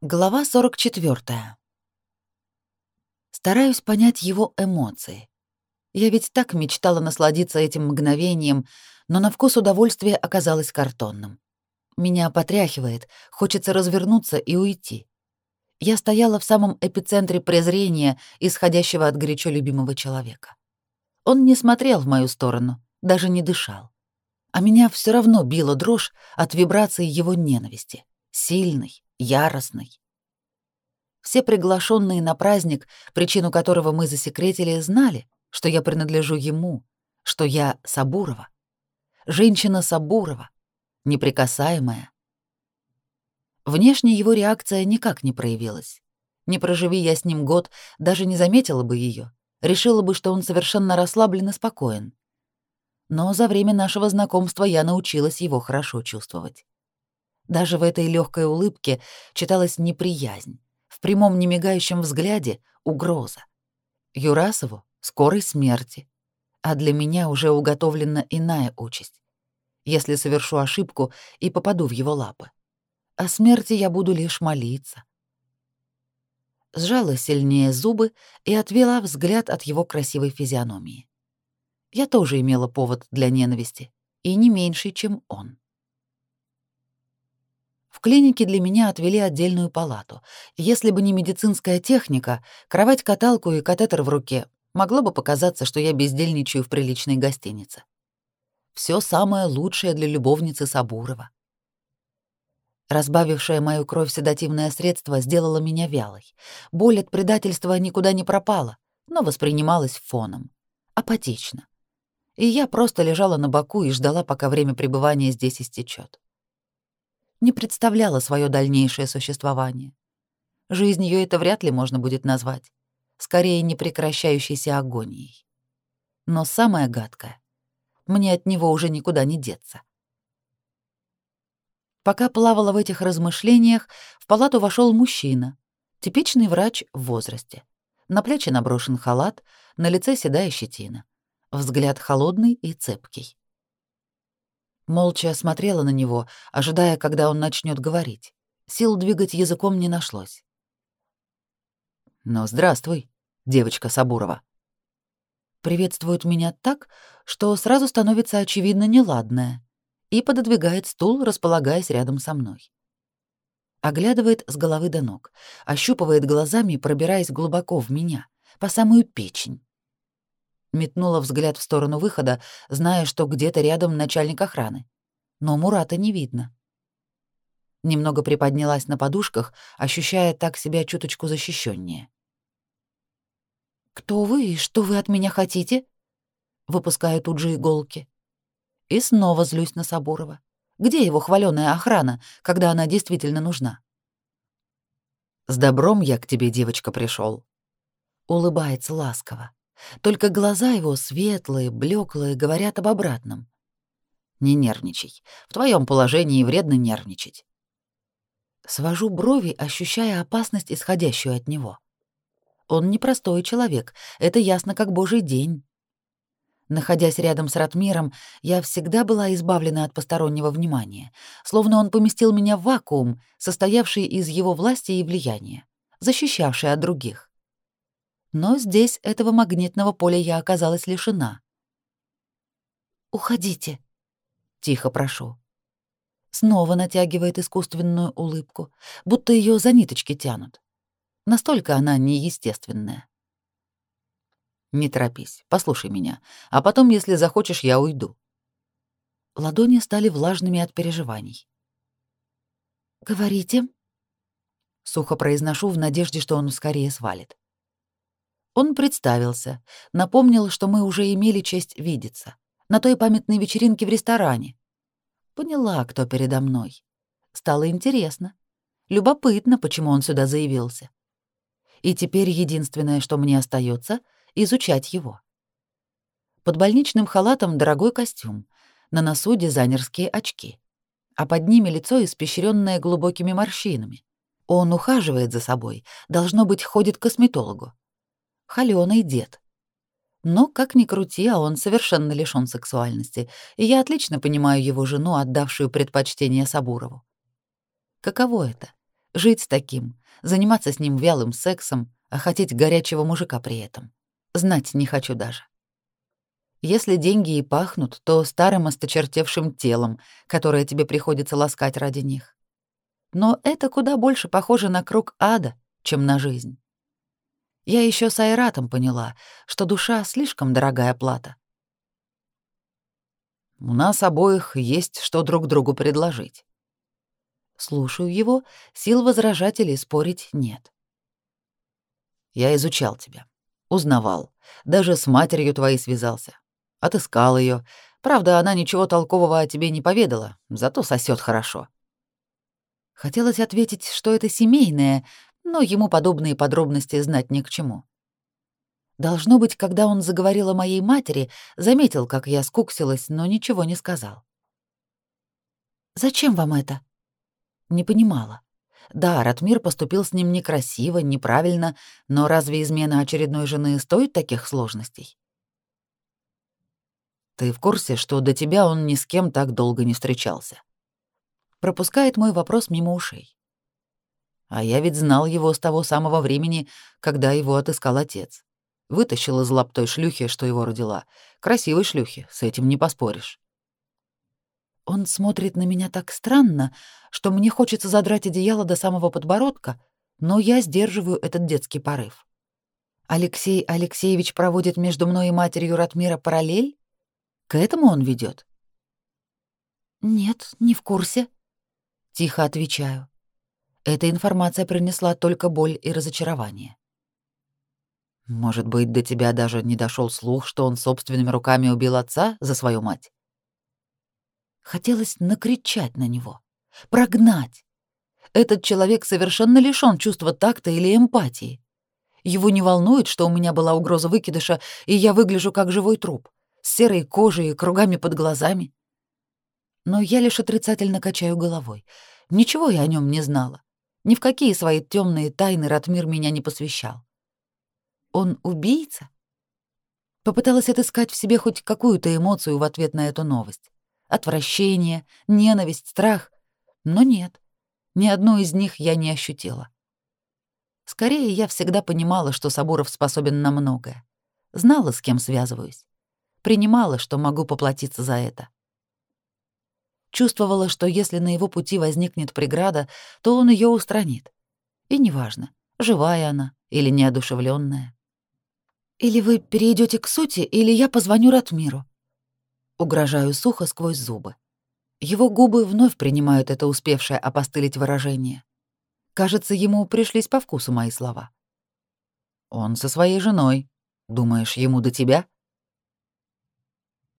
Глава 44. Стараюсь понять его эмоции. Я ведь так мечтала насладиться этим мгновением, но на вкус удовольствие оказалось картонным. Меня потряхивает, хочется развернуться и уйти. Я стояла в самом эпицентре презрения, исходящего от горячо любимого человека. Он не смотрел в мою сторону, даже не дышал. А меня все равно била дрожь от вибрации его ненависти, сильной, яростный. Все приглашенные на праздник, причину которого мы засекретили, знали, что я принадлежу ему, что я Сабурова. Женщина Сабурова, неприкасаемая. Внешне его реакция никак не проявилась. Не проживи я с ним год, даже не заметила бы ее, решила бы, что он совершенно расслаблен и спокоен. Но за время нашего знакомства я научилась его хорошо чувствовать. Даже в этой легкой улыбке читалась неприязнь, в прямом немигающем взгляде — угроза. Юрасову — скорой смерти, а для меня уже уготовлена иная участь. Если совершу ошибку и попаду в его лапы. О смерти я буду лишь молиться. Сжала сильнее зубы и отвела взгляд от его красивой физиономии. Я тоже имела повод для ненависти, и не меньший, чем он. В клинике для меня отвели отдельную палату. Если бы не медицинская техника, кровать-каталку и катетер в руке, могло бы показаться, что я бездельничаю в приличной гостинице. Все самое лучшее для любовницы Сабурова. Разбавившее мою кровь седативное средство сделало меня вялой. Боль от предательства никуда не пропала, но воспринималась фоном. Апатично. И я просто лежала на боку и ждала, пока время пребывания здесь истечет не представляла свое дальнейшее существование. Жизнью это вряд ли можно будет назвать, скорее непрекращающейся агонией. Но самое гадкое — мне от него уже никуда не деться. Пока плавала в этих размышлениях, в палату вошел мужчина, типичный врач в возрасте. На плечи наброшен халат, на лице седая щетина. Взгляд холодный и цепкий. Молча смотрела на него, ожидая, когда он начнет говорить. Сил двигать языком не нашлось. «Ну, здравствуй, девочка Сабурова». Приветствует меня так, что сразу становится очевидно неладное, и пододвигает стул, располагаясь рядом со мной. Оглядывает с головы до ног, ощупывает глазами, пробираясь глубоко в меня, по самую печень. Метнула взгляд в сторону выхода, зная, что где-то рядом начальник охраны. Но Мурата не видно. Немного приподнялась на подушках, ощущая так себя чуточку защищеннее. «Кто вы и что вы от меня хотите?» Выпускаю тут же иголки. И снова злюсь на Сабурова. Где его хваленая охрана, когда она действительно нужна? «С добром я к тебе, девочка, пришел. Улыбается ласково. Только глаза его светлые, блеклые, говорят об обратном. Не нервничай. В твоем положении вредно нервничать. Свожу брови, ощущая опасность, исходящую от него. Он непростой человек, это ясно как божий день. Находясь рядом с Ратмиром, я всегда была избавлена от постороннего внимания, словно он поместил меня в вакуум, состоявший из его власти и влияния, защищавший от других но здесь этого магнитного поля я оказалась лишена. «Уходите», — тихо прошу. Снова натягивает искусственную улыбку, будто ее за ниточки тянут. Настолько она неестественная. «Не торопись, послушай меня, а потом, если захочешь, я уйду». Ладони стали влажными от переживаний. «Говорите?» Сухо произношу в надежде, что он скорее свалит. Он представился, напомнил, что мы уже имели честь видеться на той памятной вечеринке в ресторане. Поняла, кто передо мной. Стало интересно. Любопытно, почему он сюда заявился. И теперь единственное, что мне остается, изучать его. Под больничным халатом дорогой костюм, на носу дизайнерские очки, а под ними лицо, испещренное глубокими морщинами. Он ухаживает за собой, должно быть, ходит к косметологу холёный дед. Но, как ни крути, а он совершенно лишён сексуальности, и я отлично понимаю его жену, отдавшую предпочтение Сабурову. Каково это Жить с таким, заниматься с ним вялым сексом, а хотеть горячего мужика при этом. Знать не хочу даже. Если деньги и пахнут, то старым осточертевшим телом, которое тебе приходится ласкать ради них. Но это куда больше похоже на круг ада, чем на жизнь. Я еще с Айратом поняла, что душа — слишком дорогая плата. У нас обоих есть что друг другу предложить. Слушаю его, сил возражать или спорить нет. Я изучал тебя, узнавал, даже с матерью твоей связался. Отыскал ее. Правда, она ничего толкового о тебе не поведала, зато сосет хорошо. Хотелось ответить, что это семейное, но ему подобные подробности знать ни к чему. Должно быть, когда он заговорил о моей матери, заметил, как я скуксилась, но ничего не сказал. «Зачем вам это?» Не понимала. Да, Ратмир поступил с ним некрасиво, неправильно, но разве измена очередной жены стоит таких сложностей? Ты в курсе, что до тебя он ни с кем так долго не встречался? Пропускает мой вопрос мимо ушей. А я ведь знал его с того самого времени, когда его отыскал отец. Вытащил из лап той шлюхи, что его родила. Красивой шлюхи, с этим не поспоришь. Он смотрит на меня так странно, что мне хочется задрать одеяло до самого подбородка, но я сдерживаю этот детский порыв. Алексей Алексеевич проводит между мной и матерью Ратмира параллель? К этому он ведет? Нет, не в курсе. Тихо отвечаю. Эта информация принесла только боль и разочарование. Может быть, до тебя даже не дошел слух, что он собственными руками убил отца за свою мать? Хотелось накричать на него, прогнать. Этот человек совершенно лишён чувства такта или эмпатии. Его не волнует, что у меня была угроза выкидыша, и я выгляжу как живой труп с серой кожей и кругами под глазами. Но я лишь отрицательно качаю головой. Ничего я о нем не знала. Ни в какие свои темные тайны Ратмир меня не посвящал. Он убийца? Попыталась отыскать в себе хоть какую-то эмоцию в ответ на эту новость. Отвращение, ненависть, страх. Но нет, ни одну из них я не ощутила. Скорее, я всегда понимала, что Сабуров способен на многое. Знала, с кем связываюсь принимала, что могу поплатиться за это. Чувствовала, что если на его пути возникнет преграда, то он ее устранит. И неважно, живая она или неодушевленная. «Или вы перейдете к сути, или я позвоню Ратмиру». Угрожаю сухо сквозь зубы. Его губы вновь принимают это успевшее опостылить выражение. Кажется, ему пришлись по вкусу мои слова. «Он со своей женой. Думаешь, ему до тебя?»